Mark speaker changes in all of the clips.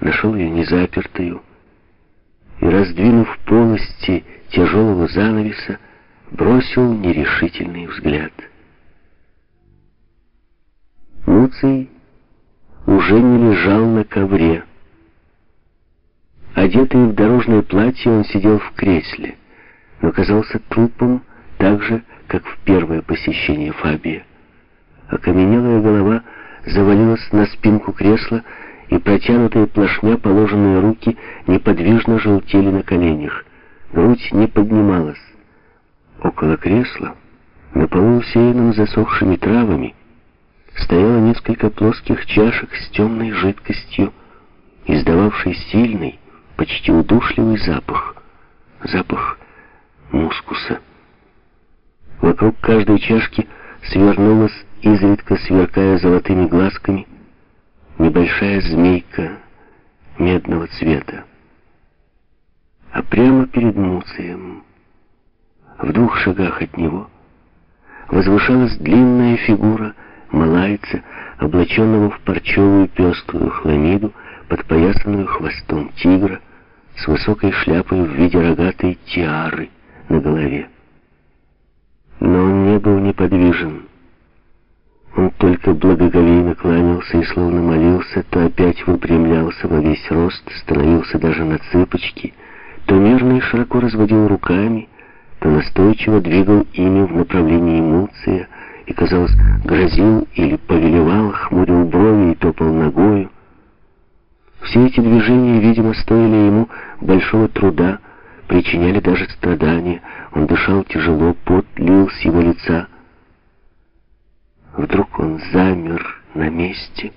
Speaker 1: нашел ее незапертую и, раздвинув полости тяжелого занавеса, бросил нерешительный взгляд. Муций уже не лежал на ковре. Одетый в дорожное платье, он сидел в кресле, но казался трупом так же, как в первое посещение Фабия. Окаменелая голова завалилась на спинку кресла, и протянутые плашмя положенные руки неподвижно желтели на коленях. Грудь не поднималась. Около кресла, на полу усеянном засохшими травами, стояло несколько плоских чашек с темной жидкостью, издававшей сильный, почти удушливый запах. Запах мускуса. Вокруг каждой чашки свернулась, изредка сверкая золотыми глазками, небольшая змейка медного цвета. А прямо перед Муцием, в двух шагах от него, возвышалась длинная фигура малайца, облаченного в парчевую пеструю хламиду, подпоясанную хвостом тигра, с высокой шляпой в виде рогатой тиары на голове. Но он не был неподвижен. Он только благоговейно кланялся и словно молился, то опять выпрямлялся во весь рост, становился даже на цыпочки, то мирно и широко разводил руками, то настойчиво двигал ими в направлении Муция и, казалось, грозил или повелевал, хмурил брови и топал ногою. Все эти движения, видимо, стоили ему большого труда, причиняли даже страдания. Он дышал тяжело, пот лил с его лица. Вдруг он замер на месте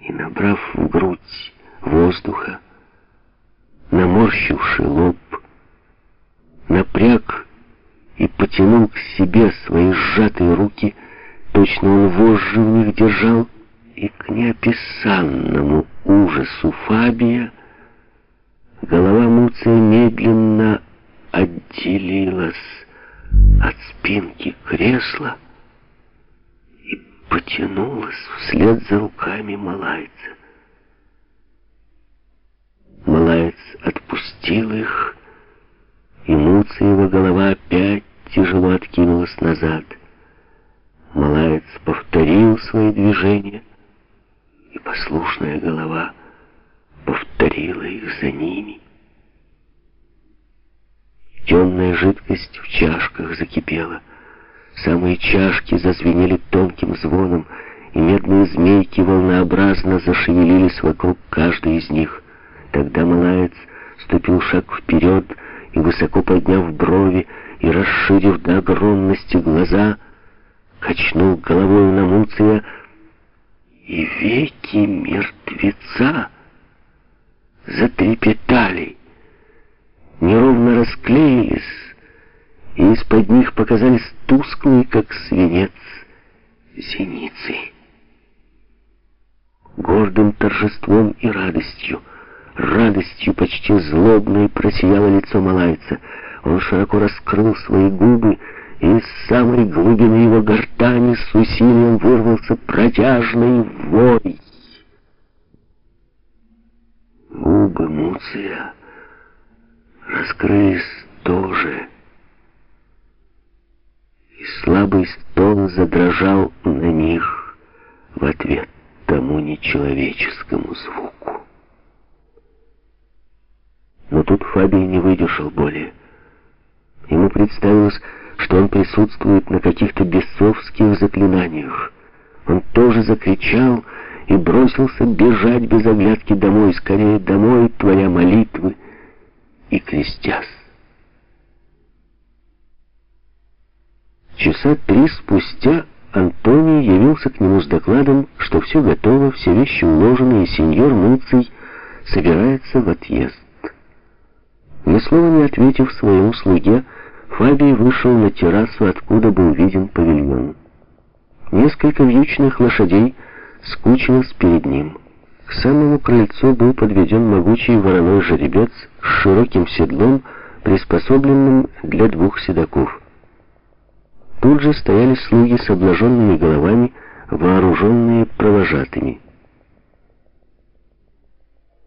Speaker 1: и, набрав в грудь воздуха, наморщивший лоб, напряг и потянул к себе свои сжатые руки, точно он вожжи в них держал, и к неописанному ужасу Фабия голова Муция медленно отделилась от спинки кресла и потянулась вслед за руками малайца. Малаец отпустил их, и Муциева голова опять тяжело откинулась назад. Малаец повторил свои движения, и послушная голова повторила их за ними. Темная жидкость в чашках закипела. Самые чашки зазвенели тонким звоном, и медные змейки волнообразно зашевелились вокруг каждой из них. Тогда Малаец ступил шаг вперед и, высоко подняв брови и расширив до огромности глаза, качнул головой на Муция, и веки мертвеца затрепетали неровно расклеились, и из-под них показались тусклые, как свинец, зеницы. Гордым торжеством и радостью, радостью почти злобной просияло лицо малайца. Он широко раскрыл свои губы, и из самой глубины его гортани с усилием вырвался протяжный вой. Губы Муция раскрылись тоже. И слабый стон задрожал на них в ответ тому нечеловеческому звуку. Но тут Фабий не выдержал более. Ему представилось, что он присутствует на каких-то бесовских заклинаниях. Он тоже закричал и бросился бежать без оглядки домой, скорее домой, творя молитвы, и крестясь. Часа три спустя Антоний явился к нему с докладом, что все готово, все вещи уложены, и сеньор Муций собирается в отъезд. Ни слова не ответив своему слуге, Фабий вышел на террасу, откуда был виден павильон. Несколько вьючных лошадей скучилось перед ним. К самому крыльцу был подведен могучий вороной жеребец с широким седлом, приспособленным для двух седаков. Тут же стояли слуги с обнаженными головами, вооруженные провожатыми.